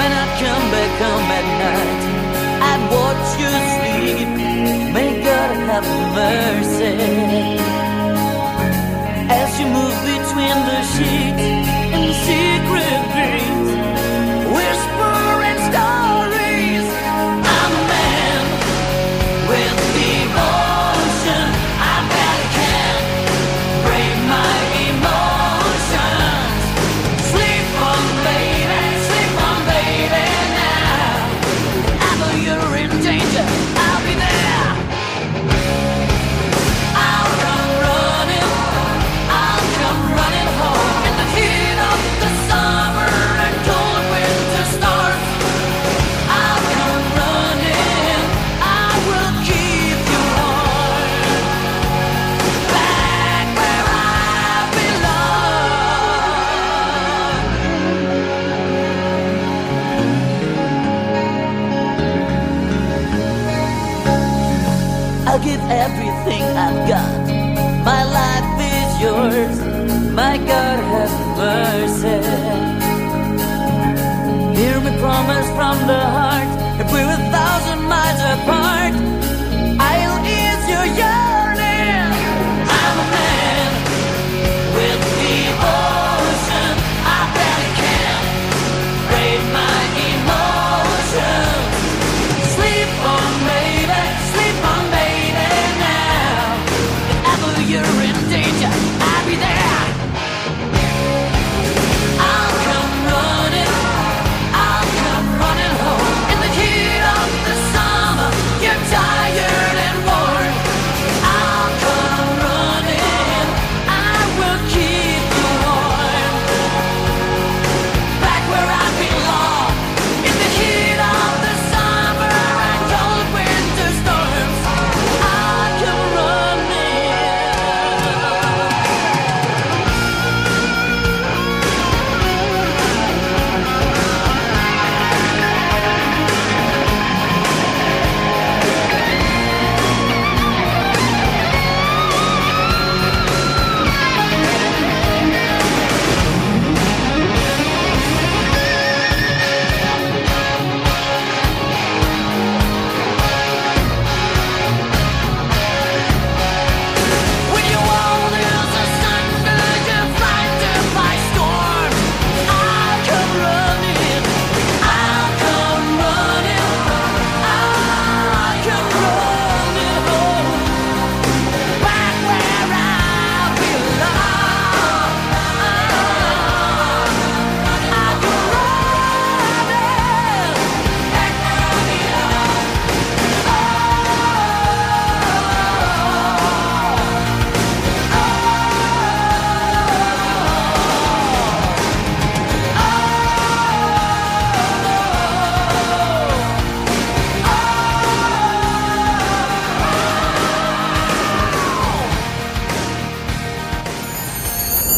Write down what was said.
When I come back home at night, I'd watch you sleep. May God have mercy. I'll give everything I've got. My life is yours. My God has mercy.